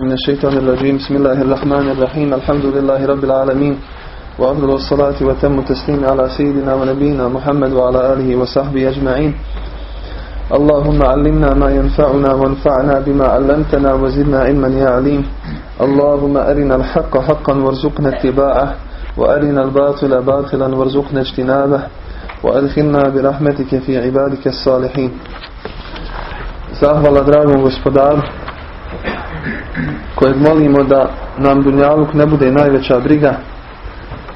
من الشيطان الرجيم. بسم الله الرحمن الرحيم. الحمد لله رب العالمين. وأفضل الصلاة وتم تسليم على سيدنا ونبينا محمد وعلى آله وصحبه أجمعين. اللهم علمنا ما ينفعنا وانفعنا بما علمتنا وزدنا علما يا عليم. اللهم أرنا الحق حقا وارزقنا اتباعه وأرنا الباطل باطلا وارزقنا اجتنابه وأدخلنا برحمتك في عبادك الصالحين. Zahvala dragom gospodaru kojeg molimo da nam Dunjaluk ne bude najveća briga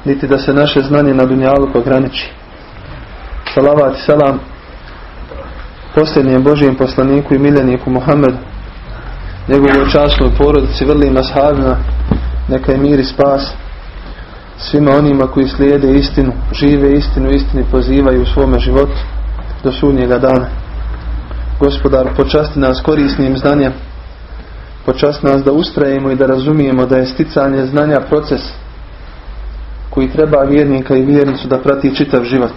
niti da se naše znanje na Dunjaluk ograniči. Salavat i salam posljednjem Božijem poslaniku i miljeniku Muhammedu njegovoj časnoj porodici, vrlim ashabima neka je mir i spas svima onima koji slijede istinu, žive istinu, istini pozivaju u svome životu do sudnjega dana. Gospodar, počasti nas korisnim znanjem, počasti nas da ustrajemo i da razumijemo da je sticanje znanja proces koji treba vjernika i vjernicu da prati čitav život.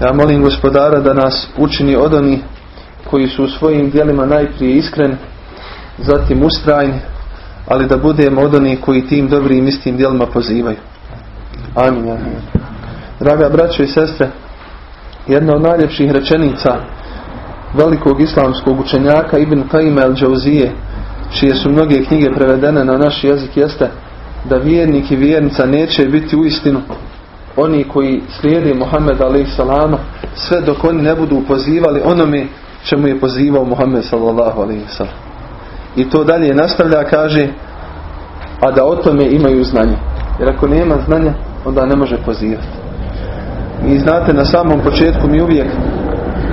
Ja molim gospodara da nas učini od onih koji su u svojim dijelima najprije iskreni, zatim ustrajni, ali da budemo od onih koji tim dobrim istim dijelima pozivaju. Amin. Draga braćo i sestre, jedna od najljepših rečenica velikog islamskog učenjaka Ibn Qayyim al-Jawzije čije su mnoge knjige prevedene na naš jezik jeste da vjernik i vjernica neće biti u istinu oni koji slijede Muhammed a.s. sve dok oni ne budu pozivali onome čemu je pozivao Muhammed s.a.v. I to dalje nastavlja, kaže a da o tome imaju znanje. Jer ako nema znanja, onda ne može pozivati. I znate, na samom početku mi uvijek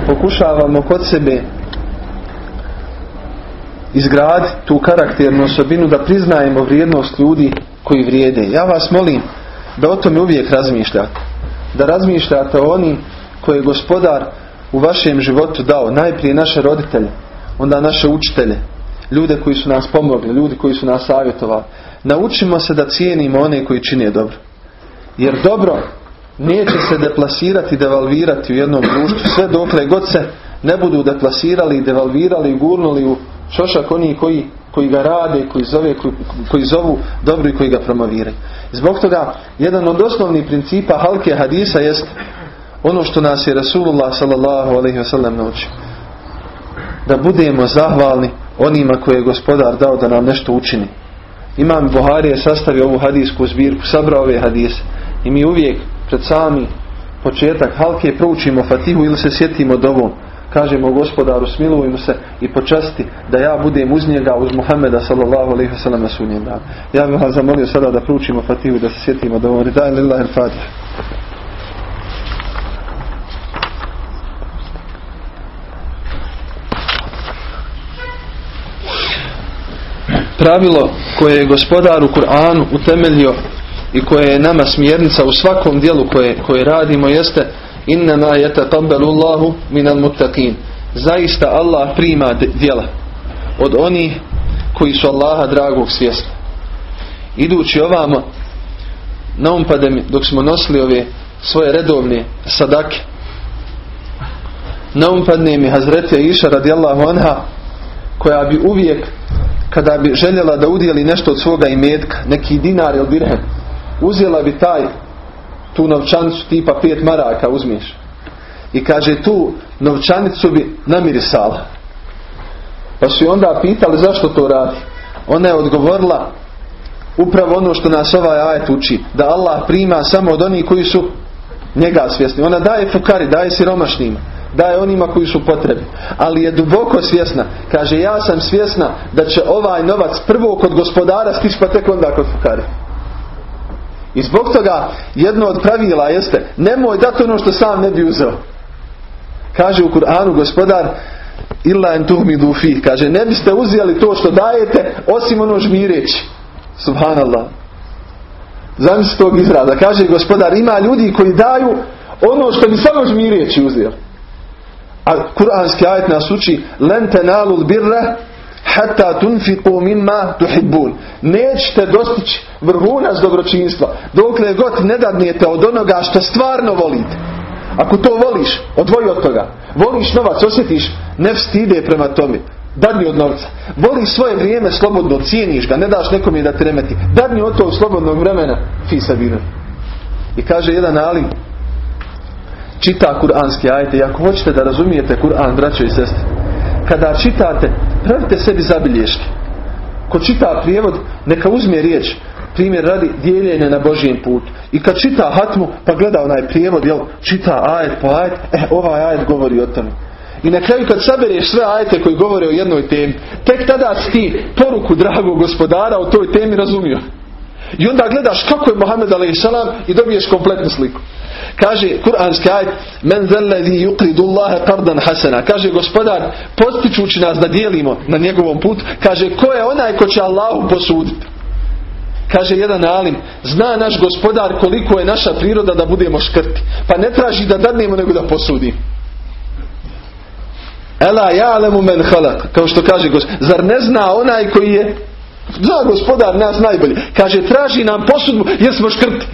pokušavamo kod sebe izgraditi tu karakternu osobinu da priznajemo vrijednost ljudi koji vrijede. Ja vas molim da o tome uvijek razmišljate. Da razmišljate o onim koje je gospodar u vašem životu dao. Najprije naše roditelje, onda naše učitelje, ljude koji su nas pomogli, ljudi koji su nas savjetovali. Naučimo se da cijenimo one koji čine dobro. Jer dobro neće se deplasirati i devalvirati u jednom društvu sve dokle god se ne budu deplasirali i devalvirali i gurnuli u šošak oni koji, koji ga rade, koji, zove, koji, koji zovu dobro i koji ga promoviraju. Zbog toga jedan od osnovnih principa halke hadisa jest ono što nas je Rasulullah sallallahu alaihi naučio. Da budemo zahvalni onima koje je gospodar dao da nam nešto učini. Imam Buhari je sastavio ovu hadijsku zbirku, sabrao ove hadise i mi uvijek pred sami početak halke proučimo fatihu ili se sjetimo dovom. Kažemo gospodaru smilujemo se i počasti da ja budem uz njega uz Muhammeda sallallahu alaihi wasallam na sunjem danu. Ja bih vas zamolio sada da proučimo fatihu da se sjetimo dovom. Ridaj lillahi al-fatih. Pravilo koje je gospodar u Kur'anu utemeljio i koje je nama smjernica u svakom dijelu koje, koje radimo jeste innama yataqabbalu Allahu minal muttaqin. Zaista Allah prima djela od onih koji su Allaha dragog svjesni. Idući ovamo naumpade mi dok smo nosili ove svoje redovne sadake naumpadne mi Hazreti Iša radijallahu anha koja bi uvijek kada bi željela da udjeli nešto od svoga imetka, neki dinar ili dirhem, uzela bi taj tu novčanicu tipa pet maraka uzmiješ. I kaže tu novčanicu bi namirisala. Pa su onda pitali zašto to radi? Ona je odgovorila upravo ono što nas ovaj ajet uči da Allah prima samo od onih koji su njega svjesni. Ona daje fukari, daje siromašnima daje onima koji su potrebi ali je duboko svjesna. Kaže ja sam svjesna da će ovaj novac prvo kod gospodara stići pa tek onda kod fukari i zbog toga jedno od pravila jeste nemoj dati ono što sam ne bi uzeo. Kaže u Kur'anu gospodar illa en tuhmi dufi. Kaže ne biste uzeli to što dajete osim ono žmireći. Subhanallah. Zamisli tog izraza. Kaže gospodar ima ljudi koji daju ono što bi samo žmireći uzeli. A kuranski ajet nas uči len tenalul birra hatta tunfiqu mimma tuhibbun. Nećete dostići vrhunac dobročinstva dokle god ne dadnijete od onoga što stvarno volite. Ako to voliš, odvoji od toga. Voliš novac, osjetiš, ne vstide prema tome. Dadni od novca. Voli svoje vrijeme slobodno, cijeniš ga, ne daš nekom je da te remeti. Dadni od tog slobodnog vremena, fisa I kaže jedan alim, čita kuranski ajte i ako hoćete da razumijete Kur'an, braćo i sestre, kada čitate, pravite sebi zabilješke. Ko čita prijevod, neka uzme riječ, primjer radi dijeljenje na Božijem putu. I kad čita hatmu, pa gleda onaj prijevod, jel, čita ajet po ajet, eh, ovaj ajet govori o tome. I na kraju kad sabereš sve ajete koji govore o jednoj temi, tek tada si ti poruku dragog gospodara o toj temi razumio. I onda gledaš kako je Mohamed a.s. i dobiješ kompletnu sliku. Kaže kuranski ajet Men zellevi yukridu Allahe qardan hasana. Kaže gospodar postičući nas da dijelimo na njegovom putu. Kaže ko je onaj ko će Allahu posuditi. Kaže jedan alim, zna naš gospodar koliko je naša priroda da budemo škrti. Pa ne traži da dadnemo nego da posudi. Ela ja'lemu men halak. Kao što kaže gospodar. Zar ne zna onaj koji je Zna gospodar nas najbolje. Kaže traži nam posudbu jer smo škrti.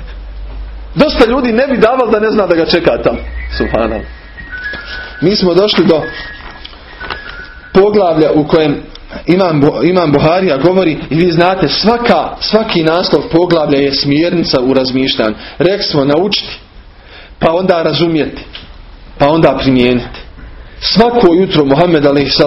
Dosta ljudi ne bi davali da ne zna da ga čeka tamo. Subhanallah. Mi smo došli do poglavlja u kojem Imam, Imam Buharija govori i vi znate svaka, svaki naslov poglavlja je smjernica u razmišljanju. Rek smo naučiti, pa onda razumjeti, pa onda primijeniti. Svako jutro Muhammed a.s.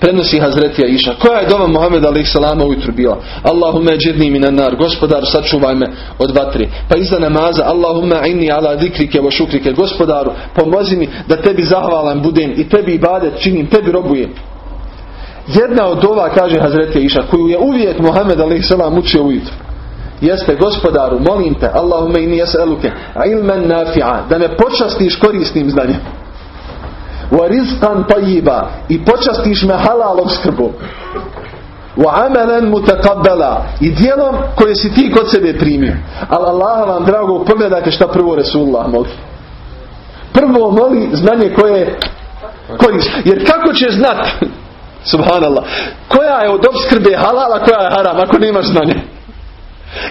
prenosi Hazretija Iša. Koja je doma Muhammed a.s. ujutro bila? Allahumme džirni minan nar. Gospodar sačuvaj me od vatri. Pa iza namaza Allahumme inni ala dikrike wa šukrike. Gospodaru pomozi mi da tebi zahvalan budem i tebi ibadet činim, tebi robujem. Jedna od ova, kaže Hazretija Iša, koju je uvijek Muhammed a.s. učio ujutro. Jeste gospodaru, molim te, Allahumme inni jes'aluke, ilmen nafi'a, da me počastiš korisnim znanjem wa rizqan tayyiba. I počastiš me halalom skrbom. Wa amalan mutaqabbala i djelom koje si ti kod sebe primio. Ali Allah vam drago pogledajte šta prvo Resulullah moli. Prvo moli znanje koje koristi jer kako će znat subhanallah koja je od obskrbe halala koja je haram ako nemaš znanje?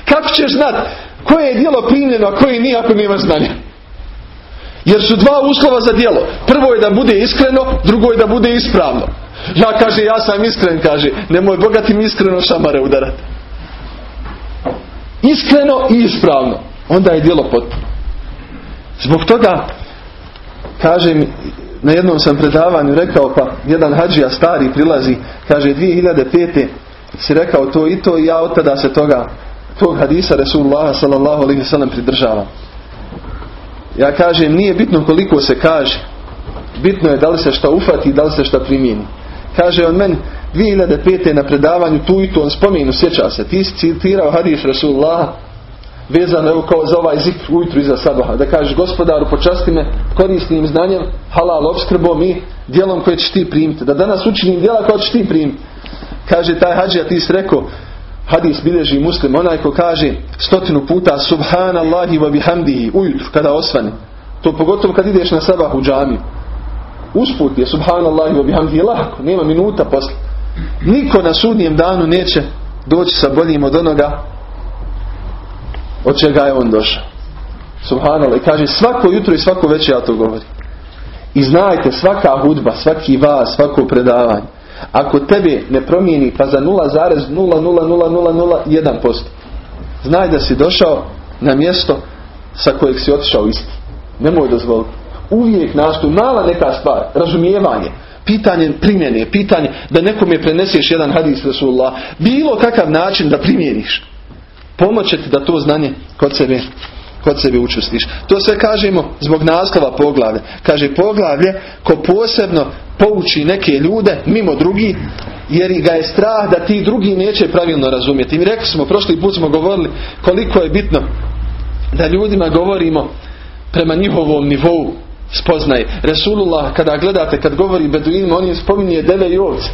Kako ćeš znat koje je djelo primljeno a koje nije ako nemaš znanje jer su dva uslova za djelo. Prvo je da bude iskreno, drugo je da bude ispravno. Ja kaže, ja sam iskren, kaže, nemoj bogati mi iskreno šamare udarati. Iskreno i ispravno. Onda je djelo potpuno. Zbog toga, kaže mi, na jednom sam predavanju rekao, pa jedan hađija stari prilazi, kaže 2005. si rekao to i to i ja od tada se toga, tog hadisa Resulullah sallallahu sallam pridržavam. Ja kažem, nije bitno koliko se kaže. Bitno je da li se šta ufati i da li se šta primijeni. Kaže on meni, 2005. na predavanju tu i tu, on spomenu, sjeća se, ti si citirao hadis Rasulullah vezano evo kao za ovaj zikr ujutru iza sabaha. Da kažeš gospodaru počasti me korisnim znanjem, halal obskrbom i djelom koje ćeš ti primiti. Da danas učinim djela koje ćeš ti primiti. Kaže taj hađija ti si rekao, Hadis bilježi muslim, onaj ko kaže stotinu puta subhanallahi wa bihamdihi ujutru kada osvane. To pogotovo kad ideš na sabah u džamiju. Usput je subhanallahi wa bihamdihi lako, nema minuta posle. Niko na sudnjem danu neće doći sa boljim od onoga od čega je on došao. Subhanallah. I kaže svako jutro i svako večer ja to govorim. I znajte svaka hudba, svaki vas, svako predavanje ako tebe ne promijeni pa za 0,00001% znaj da si došao na mjesto sa kojeg si otišao isti. Nemoj dozvoliti. Uvijek nastup mala neka stvar, razumijevanje, pitanje primjene, pitanje da nekome preneseš jedan hadis Rasulullah, bilo kakav način da primjeniš. Pomoće ti da to znanje kod sebe kod sebe učustiš. To sve kažemo zbog naslova poglavlja. Kaže poglavlje ko posebno pouči neke ljude mimo drugih jer ga je strah da ti drugi neće pravilno razumjeti. Mi rekli smo, prošli put smo govorili koliko je bitno da ljudima govorimo prema njihovom nivou spoznaje. Resulullah kada gledate, kad govori Beduinima, on im spominje dele i ovce.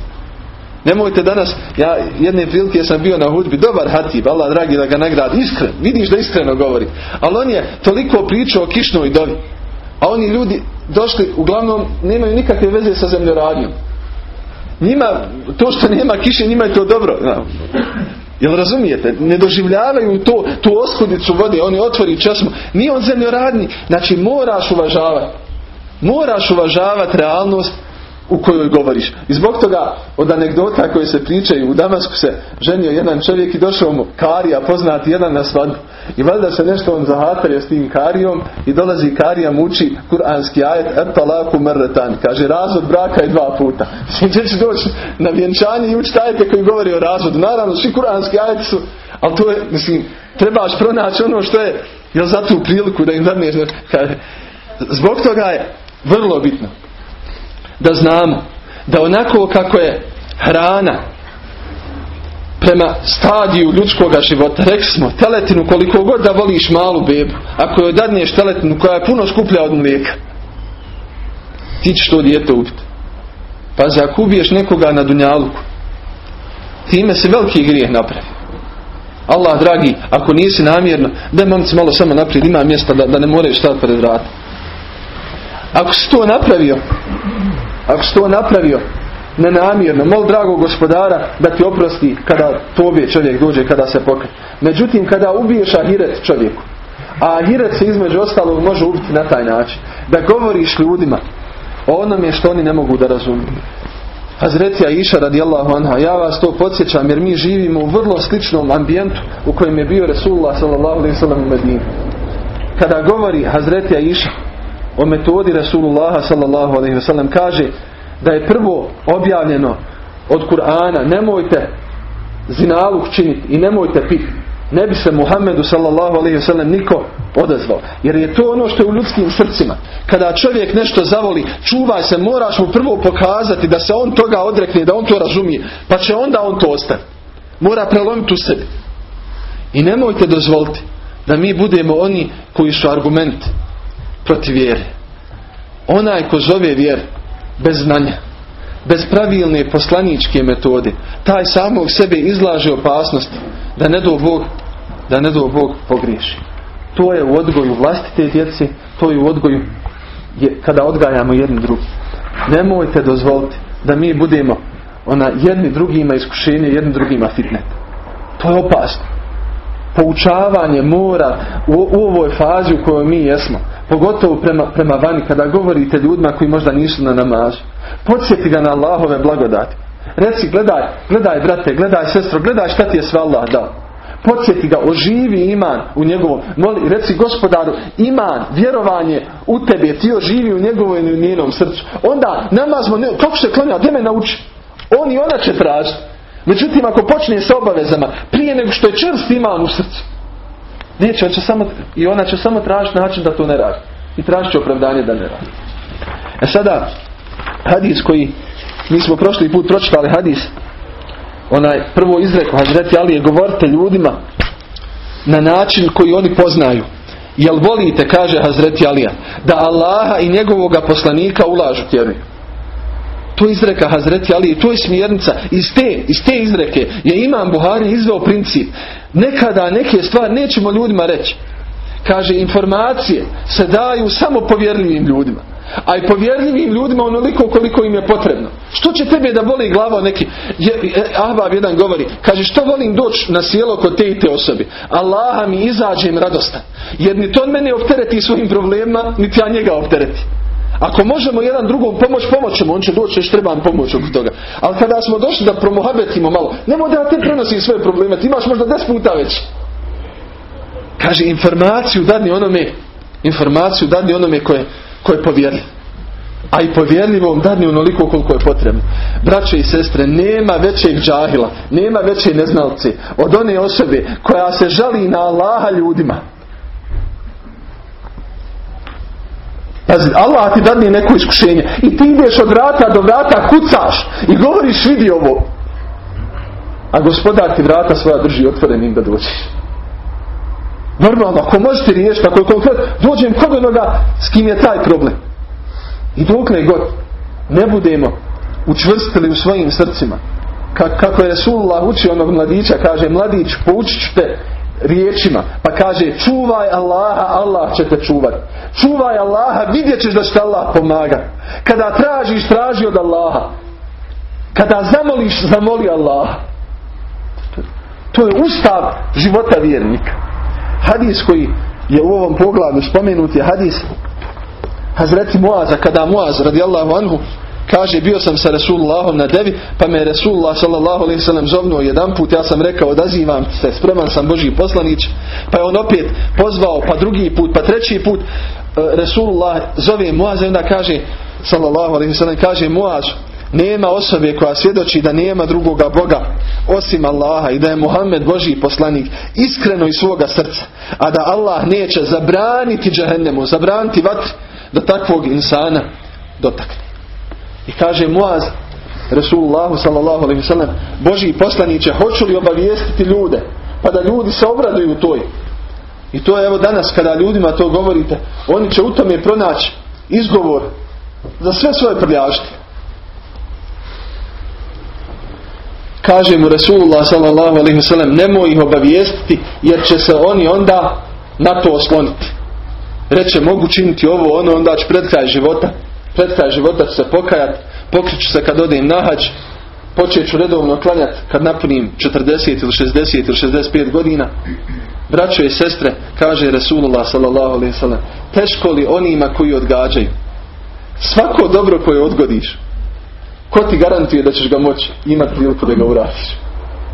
Nemojte danas, ja jedne prilike sam bio na hudbi, dobar hatib, Allah dragi da ga nagradi, iskren, vidiš da iskreno govori. Ali on je toliko pričao o kišnoj dovi. A oni ljudi došli, uglavnom nemaju nikakve veze sa zemljoradnjom. Njima, to što nema kiše, njima je to dobro. Jel razumijete? Ne doživljavaju to, tu oskudicu vode, oni otvori časmo. Nije on zemljoradni. Znači moraš uvažavati. Moraš uvažavati realnost u kojoj govoriš. I zbog toga od anegdota koje se pričaju u Damasku se ženio jedan čovjek i došao mu Karija poznati jedan na svadbu. I valjda se nešto on zahatario s tim Karijom i dolazi Karija muči kuranski ajet etalaku mrretan. Kaže razvod braka je dva puta. Gdje će doći na vjenčanje i učiti ajete koji govori o razvodu. Naravno svi kuranski ajeti su ali to je, mislim, trebaš pronaći ono što je, jel za tu priliku da im. Zbog toga je vrlo bitno da znamo da onako kako je hrana prema stadiju ljudskoga života, rekli smo, teletinu koliko god da voliš malu bebu, ako joj dadneš teletinu koja je puno skuplja od mlijeka, ti ćeš to dijete ubiti. Pazi, ako ubiješ nekoga na dunjaluku, time se veliki grijeh napravi. Allah dragi, ako nisi namjerno, daj momci malo samo naprijed, ima mjesta da, da ne moraju stati pred vrata. Ako si to napravio, ako si to napravio nenamjerno, mol drago gospodara da ti oprosti kada tobije čovjek dođe, kada se pokre. Međutim, kada ubiješ ahiret čovjeku, a ahiret se između ostalog može ubiti na taj način, da govoriš ljudima o onome što oni ne mogu da razumiju. Hazretija Iša radijallahu anha, ja vas to podsjećam jer mi živimo u vrlo sličnom ambijentu u kojem je bio Resulullah sallallahu alaihi sallam u Medini. Kada govori Hazretija Iša o metodi Resulullaha sallallahu alaihi sallam kaže da je prvo objavljeno od Kur'ana nemojte zinaluk činiti i nemojte piti ne bi se Muhammedu sallallahu alaihi wasallam niko odazvao. Jer je to ono što je u ljudskim srcima. Kada čovjek nešto zavoli, čuvaj se, moraš mu prvo pokazati da se on toga odrekne, da on to razumije. Pa će onda on to ostati. Mora prelomiti u sebi. I nemojte dozvoliti da mi budemo oni koji su argument protiv vjere. Onaj ko zove vjer bez znanja, bez pravilne poslaničke metode, taj samog sebe izlaže opasnosti da ne do Bog da ne do Bog pogriješi. To je u odgoju vlastite djece, to je u odgoju je, kada odgajamo jedni drugi. Nemojte dozvoliti da mi budemo ona jedni drugima iskušenje, jedni drugima fitnet. To je opasno. Poučavanje mora u, u ovoj fazi u kojoj mi jesmo, pogotovo prema, prema vani, kada govorite ljudima koji možda nisu na namazu. Podsjeti ga na Allahove blagodati. Reci, gledaj, gledaj brate, gledaj sestro, gledaj šta ti je sve Allah dao. Podsjeti ga, oživi iman u njegovom. Moli, reci gospodaru, iman, vjerovanje u tebi, ti oživi u njegovom i u njenom srcu. Onda ne, kako se klanja, gdje me nauči? On i ona će tražiti. Međutim, ako počne s obavezama, prije nego što je čvrst iman u srcu, on će samo, i ona će samo tražiti način da to ne radi. I tražit će opravdanje da ne radi. E sada, hadis koji mi smo prošli put pročitali hadis onaj prvo izreku Hazreti Ali je govorite ljudima na način koji oni poznaju jel volite kaže Hazreti Alija da Allaha i njegovoga poslanika ulažu tjeruju to izreka Hazreti Ali to je smjernica iz te, iz te izreke je Imam Buhari izveo princip nekada neke stvari nećemo ljudima reći kaže informacije se daju samo povjerljivim ljudima a i povjerljivim ljudima onoliko koliko im je potrebno. Što će tebe da boli glava neki? Ahbab jedan govori, kaže što volim doći na sjelo kod te i te osobi? Allaha mi izađem radostan. Jer ni to mene optereti svojim problemima, niti ja njega optereti. Ako možemo jedan drugom pomoć, pomoćemo, on će doći još trebam pomoć oko toga. Ali kada smo došli da promohabetimo malo, nemoj da te prenosi svoje probleme, ti imaš možda deset puta već. Kaže, informaciju dadni onome, informaciju dadni onome koje, ko je povjerljiv. A i povjerljivom dadni onoliko koliko je potrebno. Braće i sestre, nema većeg džahila, nema veće neznalce od one osobe koja se žali na Allaha ljudima. Pazi, Allah ti dadne neko iskušenje i ti ideš od vrata do vrata, kucaš i govoriš vidi ovo. A gospodar ti vrata svoja drži otvorenim da dođeš. Normalno, ako možete riješiti, ako je konkretno, dođem kod onoga s kim je taj problem. I dokle god ne budemo učvrstili u svojim srcima, kako je Resulullah učio onog mladića, kaže, mladić, poučit ću te riječima, pa kaže, čuvaj Allaha, Allah će te čuvati. Čuvaj Allaha, vidjet ćeš da će Allah pomaga. Kada tražiš, traži od Allaha. Kada zamoliš, zamoli Allaha. To je ustav života vjernika hadis koji je u ovom poglavlju spomenut je hadis Hazreti Muaza kada Muaz radijallahu anhu Kaže, bio sam sa Resulullahom na devi, pa me Resulullah sallallahu alaihi sallam zovnuo jedan put, ja sam rekao, odazivam se, spreman sam Boži poslanić, pa je on opet pozvao, pa drugi put, pa treći put, e, Resulullah zove Muaz i onda kaže, sallallahu alaihi sallam, kaže Muaz, nema osobe koja svjedoči da nema drugoga Boga osim Allaha i da je Muhammed Boži poslanik iskreno iz svoga srca, a da Allah neće zabraniti džahennemu, zabraniti vatri da takvog insana dotakne. I kaže Muaz Resulullahu sallallahu alaihi sallam Boži poslaniće hoću li obavijestiti ljude? Pa da ljudi se obraduju toj. I to je evo danas kada ljudima to govorite oni će u tome pronaći izgovor za sve svoje prljaštine kaže mu Resulullah sallallahu alaihi sallam nemoj ih obavijestiti jer će se oni onda na to osloniti. Reče mogu činiti ovo ono onda će pred kraj života pred kraj života ću se pokajati pokriću se kad odem na hađ počet ću redovno klanjati kad napunim 40 ili 60 ili 65 godina braćo i sestre kaže Resulullah sallam teško li onima koji odgađaju svako dobro koje odgodiš Ko ti garantuje da ćeš ga moći imati priliku da ga uradiš?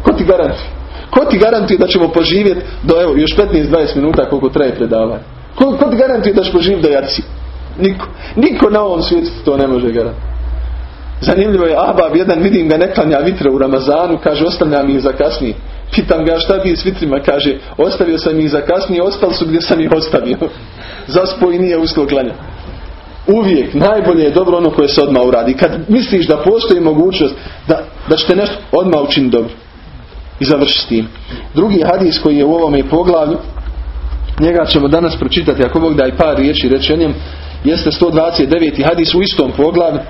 Ko ti garantuje? Ko ti garantuje da ćemo poživjeti do evo još 15-20 minuta koliko traje predavanje? Ko, ko ti garantuje da ćeš poživjeti do jaci? Niko. Niko na ovom svijetu to ne može garantirati. Zanimljivo je Abab, jedan vidim ga ne klanja vitre u Ramazanu, kaže ostavljam ih za kasnije. Pitam ga šta bi s vitrima, kaže ostavio sam ih za kasnije, ostali su gdje sam ih ostavio. Zaspo i nije usklo klanja. Uvijek najbolje je dobro ono koje se odmah uradi. Kad misliš da postoji mogućnost da, da ćete nešto odmah učiniti dobro. I završi s tim. Drugi hadis koji je u ovome poglavlju, njega ćemo danas pročitati, ako Bog da i par riječi reći o njem, jeste 129. hadis u istom poglavlju.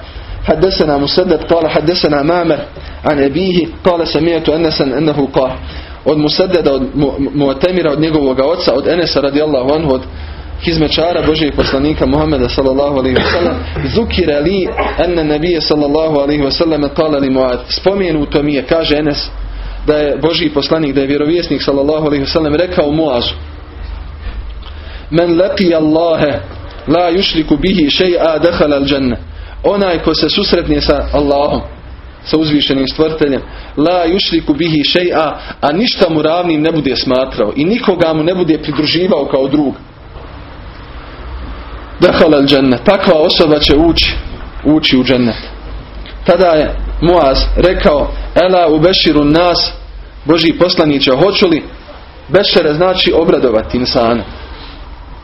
حدثنا مسدد قال حدثنا مامر عن أبيه قال سمعت أنسا أنه قال od Musaddada, od Muatemira, od njegovog oca, od Enesa radijallahu anhu, od hizmečara Božijeg poslanika Muhammeda sallallahu alaihi wasallam zukira li anna nabije sallallahu alaihi wasallam kala li Muad spomenuto mi je, kaže Enes da je Božiji poslanik, da je vjerovjesnik sallallahu alaihi wasallam rekao Muazu men laki Allahe la yushriku bihi še'a dehala al džanne onaj ko se susretne sa Allahom sa uzvišenim stvrteljem la yushriku bihi še'a a ništa mu ravnim ne bude smatrao i nikoga mu ne bude pridruživao kao drug Dehala džennet. Takva osoba će ući, ući u džennet. Tada je Muaz rekao Ela u beširu nas Boži poslaniće, hoću li bešere znači obradovati insana.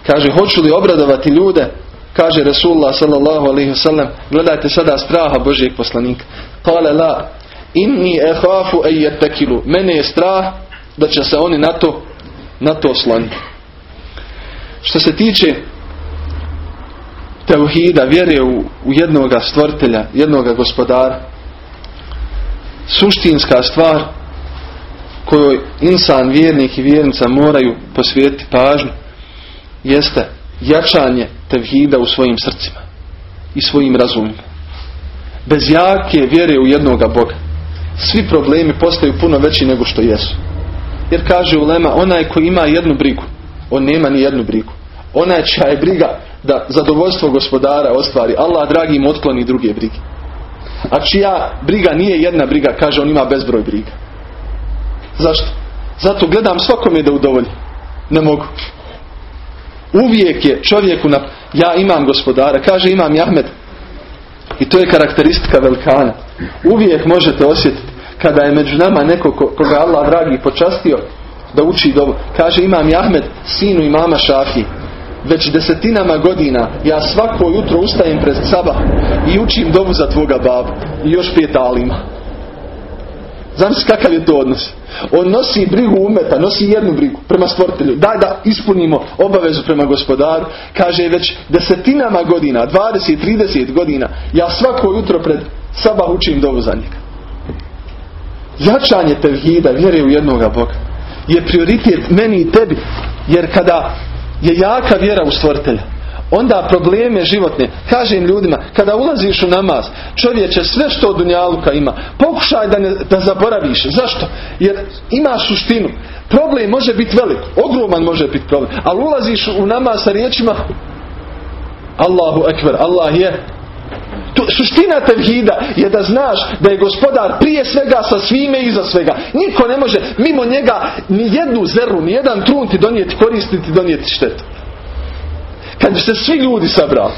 Kaže, hoću li obradovati ljude? Kaže Resulullah sallallahu alaihi wasallam gledajte sada straha Božijeg poslanika. Kale la, inni ehafu ejetekilu. Mene je strah da će se oni na to, na to osloniti. Što se tiče teuhida, vjere u, u jednoga stvoritelja, jednoga gospodara. Suštinska stvar kojoj insan, vjernik i vjernica moraju posvijetiti pažnju jeste jačanje tevhida u svojim srcima i svojim razumima. Bez jake vjere u jednoga Boga svi problemi postaju puno veći nego što jesu. Jer kaže Ulema, onaj koji ima jednu brigu, on nema ni jednu brigu. Onaj čija je briga da zadovoljstvo gospodara ostvari. Allah dragi im otkloni druge brige. A čija briga nije jedna briga, kaže on ima bezbroj briga. Zašto? Zato gledam svakome da udovolji. Ne mogu. Uvijek je čovjeku na... Ja imam gospodara, kaže imam Ahmed. I to je karakteristika velikana. Uvijek možete osjetiti kada je među nama neko koga Allah dragi počastio da uči dobro. Kaže imam Ahmed, sinu imama Šafiji već desetinama godina ja svako jutro ustajem pred sabah i učim dovu za tvoga babu i još pet alima. Zamisli kakav je to odnos. On nosi brigu umeta, nosi jednu brigu prema stvoritelju. Daj da ispunimo obavezu prema gospodaru. Kaže već desetinama godina, 20-30 godina, ja svako jutro pred sabah učim dovu za njega. Jačanje tevhida, vjere u jednoga Boga, je prioritet meni i tebi. Jer kada je jaka vjera u stvoritelja. Onda probleme životne, kažem ljudima, kada ulaziš u namaz, čovječe sve što od Dunjaluka ima, pokušaj da, ne, da zaboraviš. Zašto? Jer ima suštinu. Problem može biti velik, ogroman može biti problem, ali ulaziš u namaz sa riječima Allahu ekber, Allah je. To, suština tevhida je da znaš da je gospodar prije svega sa svime i za svega. Niko ne može mimo njega ni jednu zeru, ni jedan trun ti donijeti, koristiti, donijeti štetu. Kad bi se svi ljudi sabrali,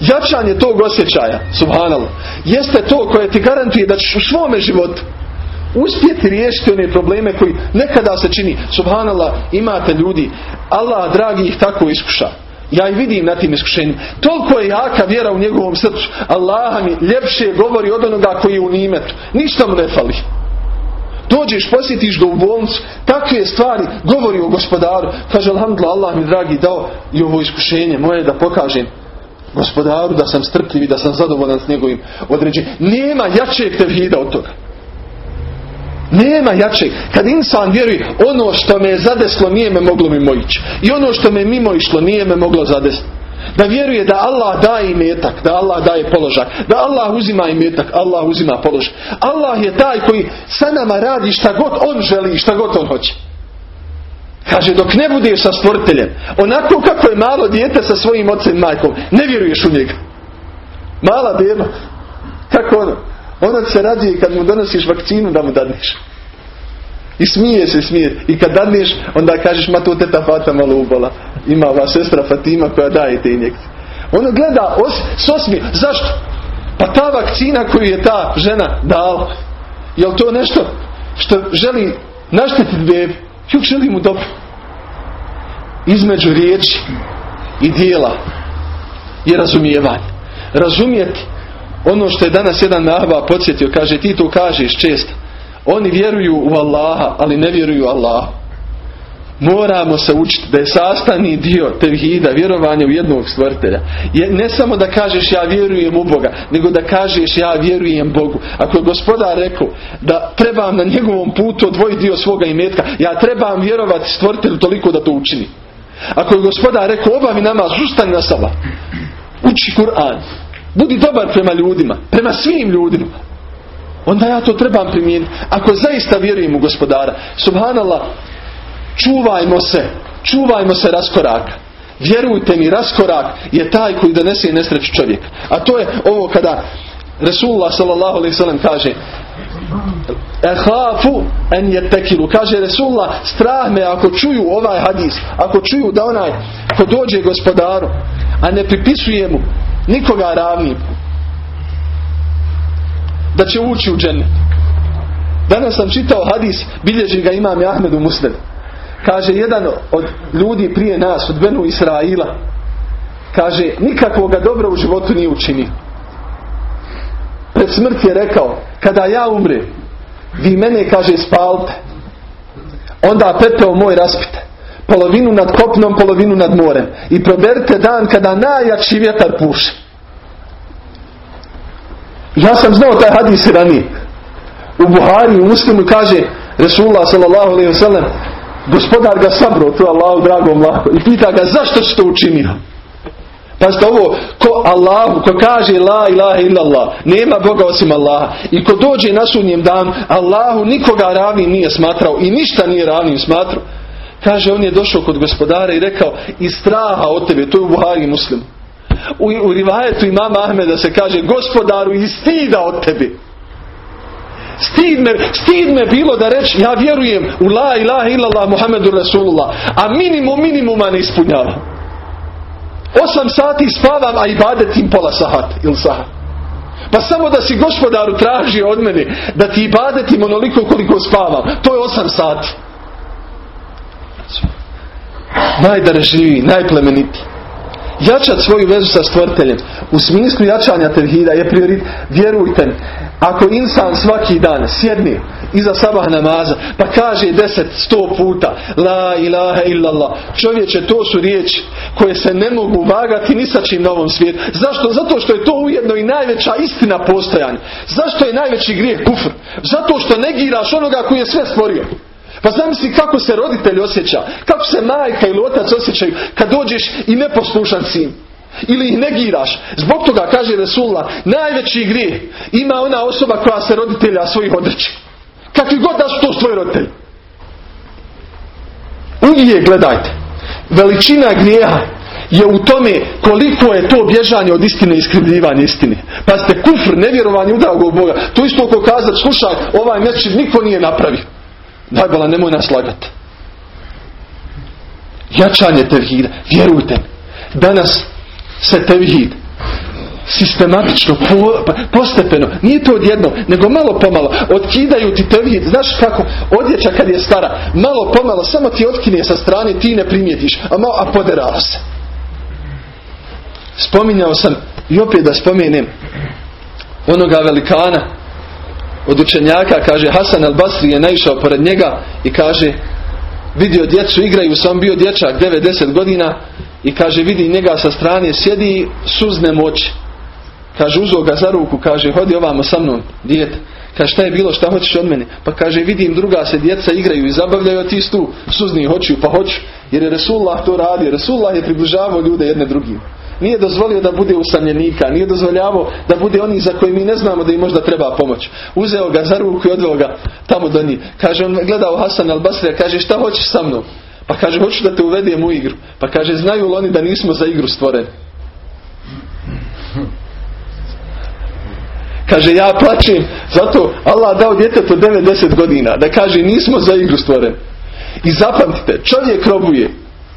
jačanje tog osjećaja, subhanallah, jeste to koje ti garantuje da ćeš u svome životu uspjeti riješiti one probleme koji nekada se čini. Subhanallah, imate ljudi, Allah dragi ih tako iskuša. Ja i vidim na tim iskušenjima. Toliko je jaka vjera u njegovom srcu. Allah mi ljepše govori od onoga koji je u nimetu. Ništa mu ne fali. Dođeš, posjetiš ga u bolnicu, takve stvari govori o gospodaru. Kaže, alhamdulillah, Allah mi dragi dao i ovo iskušenje moje da pokažem gospodaru da sam strpljiv i da sam zadovoljan s njegovim određenjem. Nema jačeg tevhida od toga. Nema jačeg. Kad insan vjeruje, ono što me je zadeslo nije me moglo mimo ići. I ono što me mimo išlo nije me moglo zadesiti. Da vjeruje da Allah daje imetak, da Allah daje položaj, da Allah uzima imetak, Allah uzima položaj. Allah je taj koji sa nama radi šta god on želi i šta god on hoće. Kaže, dok ne budeš sa stvoriteljem, onako kako je malo dijete sa svojim ocem majkom, ne vjeruješ u njega. Mala beba. Kako ono? Ona se radi kad mu donosiš vakcinu da mu dadneš. I smije se, smije. I kad dadneš, onda kažeš, ma tu teta Fata malo ubola. Ima ova sestra Fatima koja daje te injekcije. Ono gleda os, s osmije. Zašto? Pa ta vakcina koju je ta žena dala, je li to nešto što želi naštetiti bebi? Juk želi mu dobro. Između riječi i dijela je razumijevanje. Razumijeti ono što je danas jedan nahba podsjetio, kaže ti to kažeš često. Oni vjeruju u Allaha, ali ne vjeruju Allah. Moramo se učiti da je sastavni dio tevhida, vjerovanja u jednog stvrtelja. Ne samo da kažeš ja vjerujem u Boga, nego da kažeš ja vjerujem Bogu. Ako je gospodar rekao da trebam na njegovom putu odvojiti dio svoga imetka, ja trebam vjerovati stvrtelju toliko da to učini. Ako je gospodar rekao obavi namaz, ustani na saba. Uči Kur'an. Budi dobar prema ljudima, prema svim ljudima. Onda ja to trebam primijeniti. Ako zaista vjerujem u gospodara, subhanallah, čuvajmo se, čuvajmo se raskoraka. Vjerujte mi, raskorak je taj koji donese nesreću čovjeka. A to je ovo kada Resulullah sallam kaže Ehafu en je tekilu. Kaže Resulullah, strah me ako čuju ovaj hadis, ako čuju da onaj ko dođe gospodaru, a ne pripisuje mu nikoga ravnim da će ući u džennet. Danas sam čitao hadis, bilježi ga imam Ahmed u Muslim. Kaže, jedan od ljudi prije nas, od Benu Israila, kaže, nikakvoga dobra u životu nije učinio. Pred smrt je rekao, kada ja umrem, vi mene, kaže, spalite. Onda pepeo moj raspite. Polovinu nad kopnom, polovinu nad morem. I proberite dan kada najjači vjetar puši. Ja sam znao taj hadis ranije. U Buhari, u muslimu kaže Resulullah sallallahu alaihi gospodar ga sabro, to Allahu dragom lako. I pita ga zašto si to učinio? Pazite ovo, ko Allahu, ko kaže la ilaha illallah, nema Boga osim Allaha. I ko dođe na sudnjem dan, Allahu nikoga ravnim nije smatrao i ništa nije ravnim smatrao. Kaže, on je došao kod gospodara i rekao, iz straha od tebe, to je u Buhari muslimu u, u rivajetu imama Ahmeda se kaže gospodaru i stida od tebi. Stid me, stid me bilo da reći ja vjerujem u la ilaha illallah Muhammedu Rasulullah a minimum minimuma ne ispunjava. Osam sati spavam a i badetim pola sahat ili sahat. Pa samo da si gospodaru traži od mene da ti ibadetim onoliko koliko spavam. To je osam sati. Najdražljiviji, najplemenitiji jačati svoju vezu sa stvrteljem u smislu jačanja tevhida je prioritet. Vjerujte mi, ako insan svaki dan sjedni iza sabah namaza pa kaže deset, sto puta la ilaha illallah čovječe to su riječi koje se ne mogu vagati ni sa čim na ovom svijetu. Zašto? Zato što je to ujedno i najveća istina postojanja. Zašto je najveći grijeh kufr? Zato što negiraš onoga koji je sve stvorio. Pa zamisli kako se roditelj osjeća, kako se majka ili otac osjećaju kad dođeš i neposlušan sin. Ili ih negiraš. Zbog toga, kaže Resulullah, najveći grijeh ima ona osoba koja se roditelja svojih odreći. Kakvi god da su to svoji roditelji. Uvijek gledajte. Veličina grijeha je u tome koliko je to bježanje od istine i iskrivljivanje istine. Pa ste kufr, nevjerovanje u Boga. To isto ko kazat, slušaj, ovaj meč niko nije napravio. Daj nemoj nas lagati. Jačanje tevhida. Vjerujte. Danas se tevhid sistematično, pa, postepeno, nije to odjedno, nego malo pomalo, otkidaju ti tevhid, znaš kako, odjeća kad je stara, malo pomalo, samo ti otkine sa strane, ti ne primijetiš, a, malo, a poderala se. Spominjao sam, i opet da spomenem, onoga velikana, od učenjaka, kaže, Hasan al-Basri je naišao pored njega i kaže, vidio djecu, igraju, sam bio dječak 90 godina i kaže, vidi njega sa strane, sjedi suzne moći. Kaže, uzo ga za ruku, kaže, hodi ovamo sa mnom, dijete. Kaže, šta je bilo, šta hoćeš od mene? Pa kaže, vidim druga se djeca igraju i zabavljaju, a ti tu suzni hoću, pa hoću. Jer je Resulullah to radio. Resulullah je približavao ljude jedne drugim. Nije dozvolio da bude usamljenika, nije dozvoljavao da bude oni za koje mi ne znamo da im možda treba pomoć. Uzeo ga za ruku i odveo ga tamo do njih. Kaže, on gledao Hasan al-Basrija, kaže, šta hoćeš sa mnom? Pa kaže, hoću da te uvedem u igru. Pa kaže, znaju li oni da nismo za igru stvoreni? Kaže, ja plaćem, zato Allah dao djetetu 90 godina, da kaže, nismo za igru stvoreni. I zapamtite, čovjek robuje.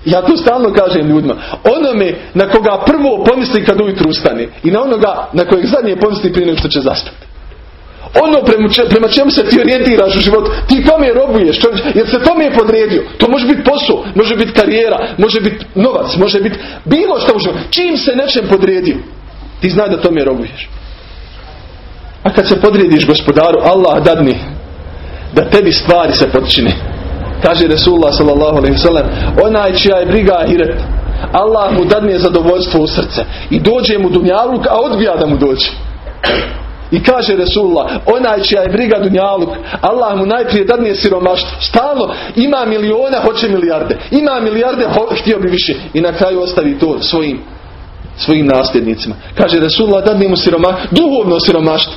Ja to stalno kažem ljudima. Onome na koga prvo pomisli kad ujutru ustane i na onoga na kojeg zadnje pomisli prije nego što će zastati. Ono prema, čemu se ti orijentiraš u životu, ti tome robuješ, jer se tome je podredio. To može biti posao, može biti karijera, može biti novac, može biti bilo što u životu. Čim se nečem podredio, ti znaj da tome robuješ. A kad se podrediš gospodaru, Allah dadni da tebi stvari se počine. Kaže Resulullah sallallahu sallam, onaj čija je briga ahiret, Allah mu dadne zadovoljstvo u srce i dođe mu dunjaluk, a odbija da mu dođe. I kaže Resulullah, onaj čija je briga dunjaluk, Allah mu najprije dadne siromaštvo. Stalno ima miliona, hoće milijarde. Ima milijarde, htio bi više. I na kraju ostavi to svojim svojim nasljednicima. Kaže Resulullah, dadne mu siromaštvo, duhovno siromaštvo.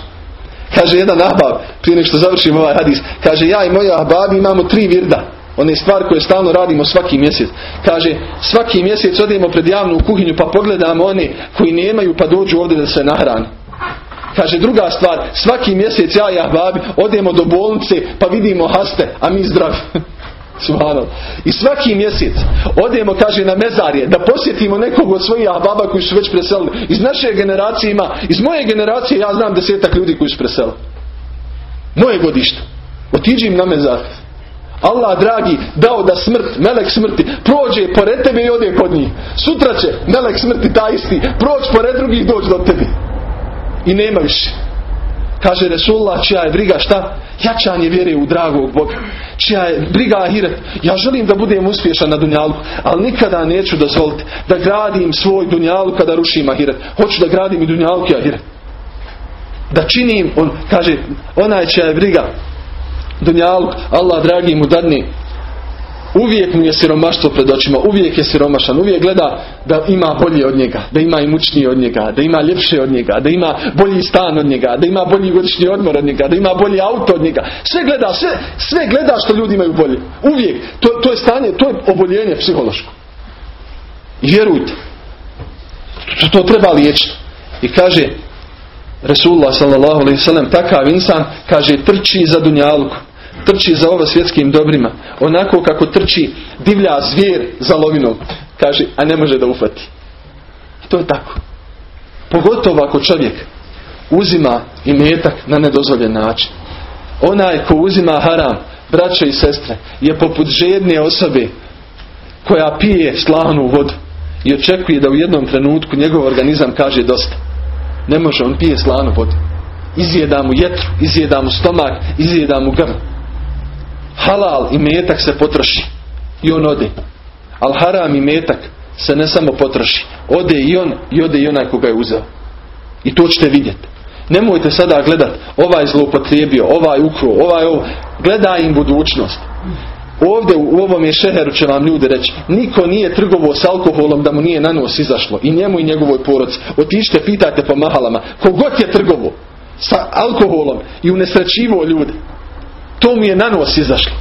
Kaže jedan ahbab, prije nego što završimo ovaj hadis, kaže ja i moja ahbabi imamo tri virda. One stvari koje stalno radimo svaki mjesec. Kaže, svaki mjesec odemo pred javnu kuhinju pa pogledamo one koji nemaju pa dođu ovdje da se nahrani. Kaže druga stvar, svaki mjesec ja i ahbabi odemo do bolnice pa vidimo haste, a mi zdravi. I svaki mjesec odemo, kaže, na mezarje da posjetimo nekog od svojih baba koji su već preselili. Iz naše generacije ima, iz moje generacije ja znam desetak ljudi koji su preselili. Moje godište. Otiđi im na mezar. Allah dragi dao da smrt, melek smrti, prođe pored tebe i ode kod njih. Sutra će melek smrti taj isti, proći pored drugih doći do tebe. I nema više. Kaže Resulullah čija je briga šta? Jačanje vjere u dragog Boga. Čija je briga ahiret. Ja želim da budem uspješan na dunjalu, ali nikada neću dozvoliti da gradim svoj dunjalu kada rušim ahiret. Hoću da gradim i dunjalu i ahiret. Da činim, on kaže, onaj čija je briga dunjalu, Allah dragi mu dadni Uvijek mu je siromaštvo pred očima, uvijek je siromašan, uvijek gleda da ima bolje od njega, da ima imućnije od njega, da ima ljepše od njega, da ima bolji stan od njega, da ima bolji godišnji odmor od njega, da ima bolji auto od njega. Sve gleda, sve, sve gleda što ljudi imaju bolje. Uvijek. To, to je stanje, to je oboljenje psihološko. I vjerujte. To, to treba liječiti. I kaže Resulullah sallallahu alaihi sallam takav insan kaže trči za dunjalku trči za ovo svjetskim dobrima. Onako kako trči divlja zvijer za lovinom. Kaže, a ne može da ufati. I to je tako. Pogotovo ako čovjek uzima i metak na nedozvoljen način. Onaj ko uzima haram, braće i sestre, je poput žedne osobe koja pije slanu vodu i očekuje da u jednom trenutku njegov organizam kaže dosta. Ne može, on pije slanu vodu. Izjeda mu jetru, izjeda mu stomak, izjeda mu grl halal i metak se potroši i on ode. Al haram i metak se ne samo potroši. Ode i on i ode i onaj koga je uzeo. I to ćete vidjeti. Nemojte sada gledat ovaj zloupotrijebio, ovaj ukro, ovaj ovo. Gledaj im budućnost. Ovdje u ovom je šeheru će vam ljudi reći, niko nije trgovao s alkoholom da mu nije na nos izašlo. I njemu i njegovoj poroci. Otište, pitajte po mahalama. Kogod je trgovao sa alkoholom i unesrećivo ljude. To mi je na nos izašlo.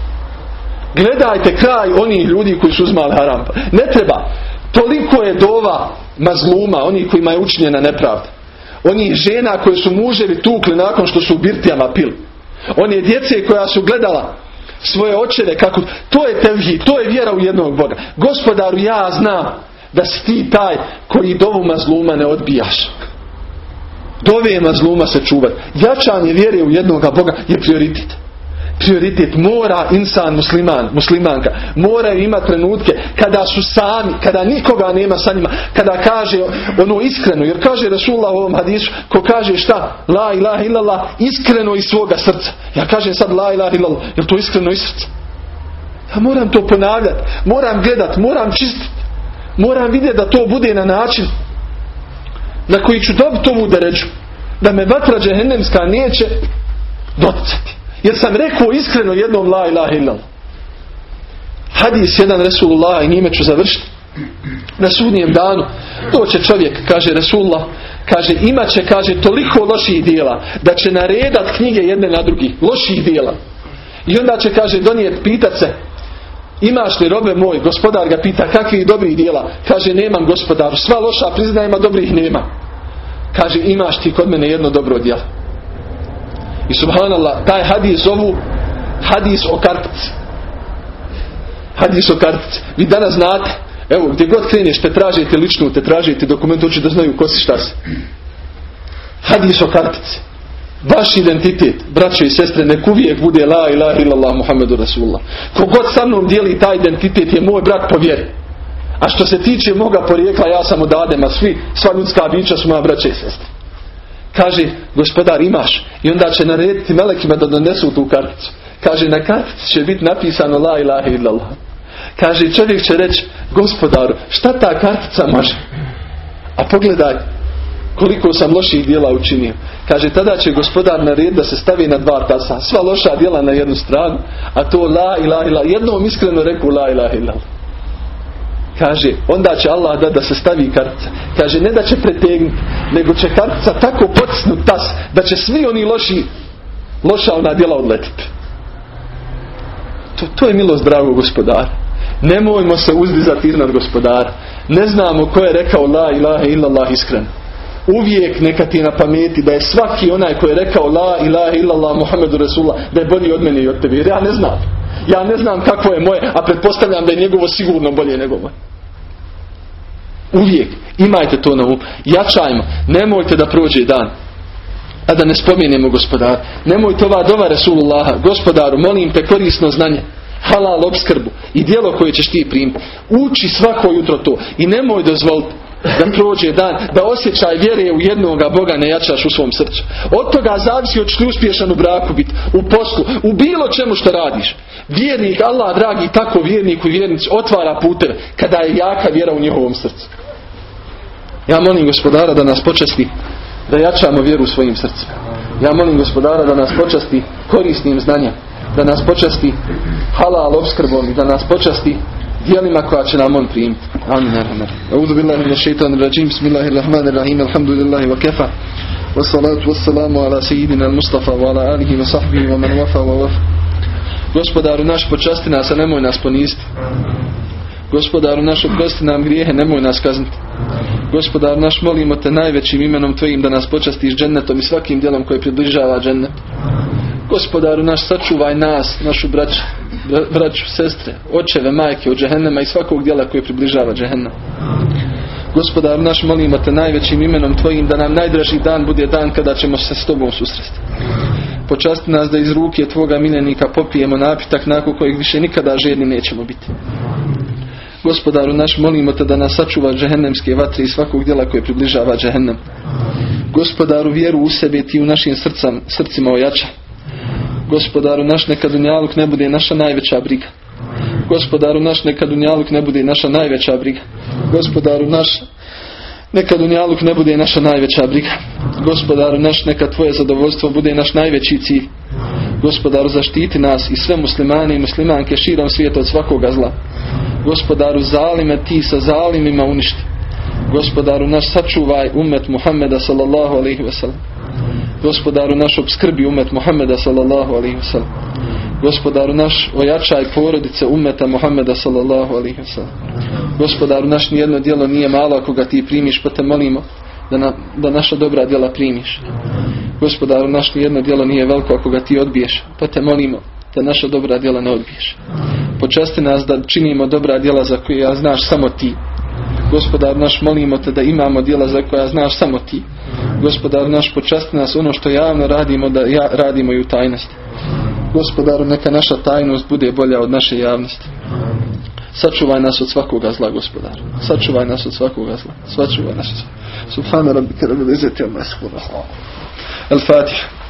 Gledajte kraj onih ljudi koji su uzmali haram. Ne treba. Toliko je dova mazluma, oni kojima je učinjena nepravda. Oni žena koje su muževi tukli nakon što su u birtijama pili. Oni djece koja su gledala svoje očeve kako... To je tevhid, to je vjera u jednog Boga. Gospodaru, ja znam da si ti taj koji dovu mazluma ne odbijaš. Dove mazluma se čuvati. Jačanje vjere u jednoga Boga je prioritet prioritet mora insan musliman, muslimanka mora imati trenutke kada su sami, kada nikoga nema sa njima, kada kaže ono iskreno, jer kaže Rasulullah u ovom hadisu, ko kaže šta? La ilaha illallah, iskreno iz svoga srca. Ja kažem sad la ilaha illallah jer to iskreno iz srca? Ja moram to ponavljati, moram gledat moram čistiti, moram vidjeti da to bude na način na koji ću dobiti ovu deređu da me vatra džehennemska neće doticati jer sam rekao iskreno jednom la ilaha illallah. Hadis jedan Resulullah i njime ću završiti. Na sudnijem danu doće čovjek, kaže Resulullah, kaže imat će, kaže, toliko loših dijela da će naredat knjige jedne na drugi. Loših dijela. I onda će, kaže, donijet pitat se Imaš li robe moj? Gospodar ga pita kakvih dobrih dijela? Kaže nemam gospodaru. Sva loša priznajem, a dobrih nema. Kaže imaš ti kod mene jedno dobro djelo. I subhanallah, taj hadis zovu hadis o kartici. Hadis o kartici. Vi danas znate, evo, gdje god kreneš, te tražite ličnu, te tražite dokument, hoće da znaju ko si šta si. Hadis o kartici. Vaš identitet, braće i sestre, nek uvijek bude la ilaha illallah Muhammedu Rasulullah. Kogod sa mnom dijeli taj identitet je moj brat po vjeri. A što se tiče moga porijekla, ja sam od Adema, svi, sva ljudska bića su moja braće i sestre. Kaže, gospodar imaš. I onda će narediti melekima da donesu tu karticu. Kaže, na kartici će biti napisano la ilaha illallah. Kaže, čovjek će reći, gospodaru, šta ta kartica može? A pogledaj, koliko sam loših dijela učinio. Kaže, tada će gospodar narediti da se stavi na dva tasa. Sva loša djela na jednu stranu, a to la ilaha illallah. Jednom iskreno rekao la ilaha illallah. Kaže, onda će Allah da da se stavi kartica. Kaže, ne da će pretegnuti, nego će kartica tako potisnuti tas, da će svi oni loši, loša ona djela odletiti. To, to je milost dragog gospodara. Nemojmo se uzdizati iznad gospodara. Ne znamo ko je rekao la ilaha illallah iskreno. Uvijek neka ti na pameti da je svaki onaj koji je rekao la ilaha illallah Muhammedu Rasulullah da je bolji od mene i od tebe. Ja ne znam. Ja ne znam kako je moje, a pretpostavljam da je njegovo sigurno bolje nego moje. Uvijek imajte to na umu. Jačajmo. Nemojte da prođe dan. A da ne spomenemo gospodar. Nemojte ova dova Resulullaha. Gospodaru, molim te korisno znanje. Halal obskrbu. I dijelo koje ćeš ti primiti. Uči svako jutro to. I nemoj dozvoliti da prođe dan, da osjećaj vjere u jednoga Boga ne jačaš u svom srcu. Od toga zavisi od što uspješan u braku biti, u poslu, u bilo čemu što radiš. Vjernik, Allah dragi, tako vjernik i vjernici otvara puteve kada je jaka vjera u njihovom srcu. Ja molim gospodara da nas počasti da jačamo vjeru u svojim srcima. Ja molim gospodara da nas počasti korisnim znanjem, da nas počasti halal obskrbom i da nas počasti dijelima koja će nam on primiti. Amin. A'udhu billahi minash shaitanir rajim. Bismillahirrahmanirrahim. Alhamdulillahi wa kafa. Wassalatu wassalamu ala sayyidina al-Mustafa wa ala alihi wa sahbihi wa man wafa wa wafa. Gospodaru naš počasti nas, a nemoj nas poniziti. Gospodaru naš oprosti nam grijehe, nemoj nas kazniti. Gospodar naš molimo te najvećim imenom tvojim da nas počastiš džennetom i svakim djelom koje približava džennet. Gospodaru naš sačuvaj nas, našu braću, braću, sestre, očeve, majke od džehennema i svakog djela koje približava džehennem. Gospodar naš molimo te najvećim imenom tvojim da nam najdraži dan bude dan kada ćemo se s tobom susresti. Počasti nas da iz ruke tvoga miljenika popijemo napitak nakon kojeg više nikada žedni nećemo biti. Gospodaru naš molimo te da nas sačuva džehennemske vatre i svakog djela koje približava džehennem. Gospodaru vjeru u sebe ti u našim srcam, srcima ojača. Gospodaru naš neka dunjaluk ne bude naša najveća briga. Gospodaru naš neka dunjaluk ne bude naša najveća briga. Gospodaru naš neka dunjaluk ne bude naša najveća briga. Gospodaru naš neka tvoje zadovoljstvo bude naš najveći cilj. Gospodaru zaštiti nas i sve muslimane i muslimanke širom svijeta od svakoga zla. Gospodaru zalime ti sa zalimima uništi. Gospodaru naš sačuvaj umet Muhammeda sallallahu alaihi wasallam. Gospodaru naš obskrbi umet Muhammeda sallallahu alaihi wasallam. Gospodaru naš ojačaj porodice umeta Muhammeda sallallahu alaihi wasallam. Gospodaru naš nijedno djelo nije malo ako ga ti primiš pa te molimo da, na, da naša dobra djela primiš. Gospodaru naš nijedno djelo nije veliko ako ga ti odbiješ pa te molimo da naša dobra djela ne odbiješ. Počasti nas da činimo dobra djela za koje ja znaš samo ti. Gospodar naš molimo te da imamo djela za koja znaš samo ti. Gospodar naš počasti nas ono što javno radimo da ja, radimo i u tajnosti. Gospodaru neka naša tajnost bude bolja od naše javnosti. Sačuvaj nas od svakoga zla, gospodar. Sačuvaj nas od svakoga zla. Sačuvaj nas od svakoga zla. Subhana rabbika rabbil izzati amma yasifun. El Fatiha.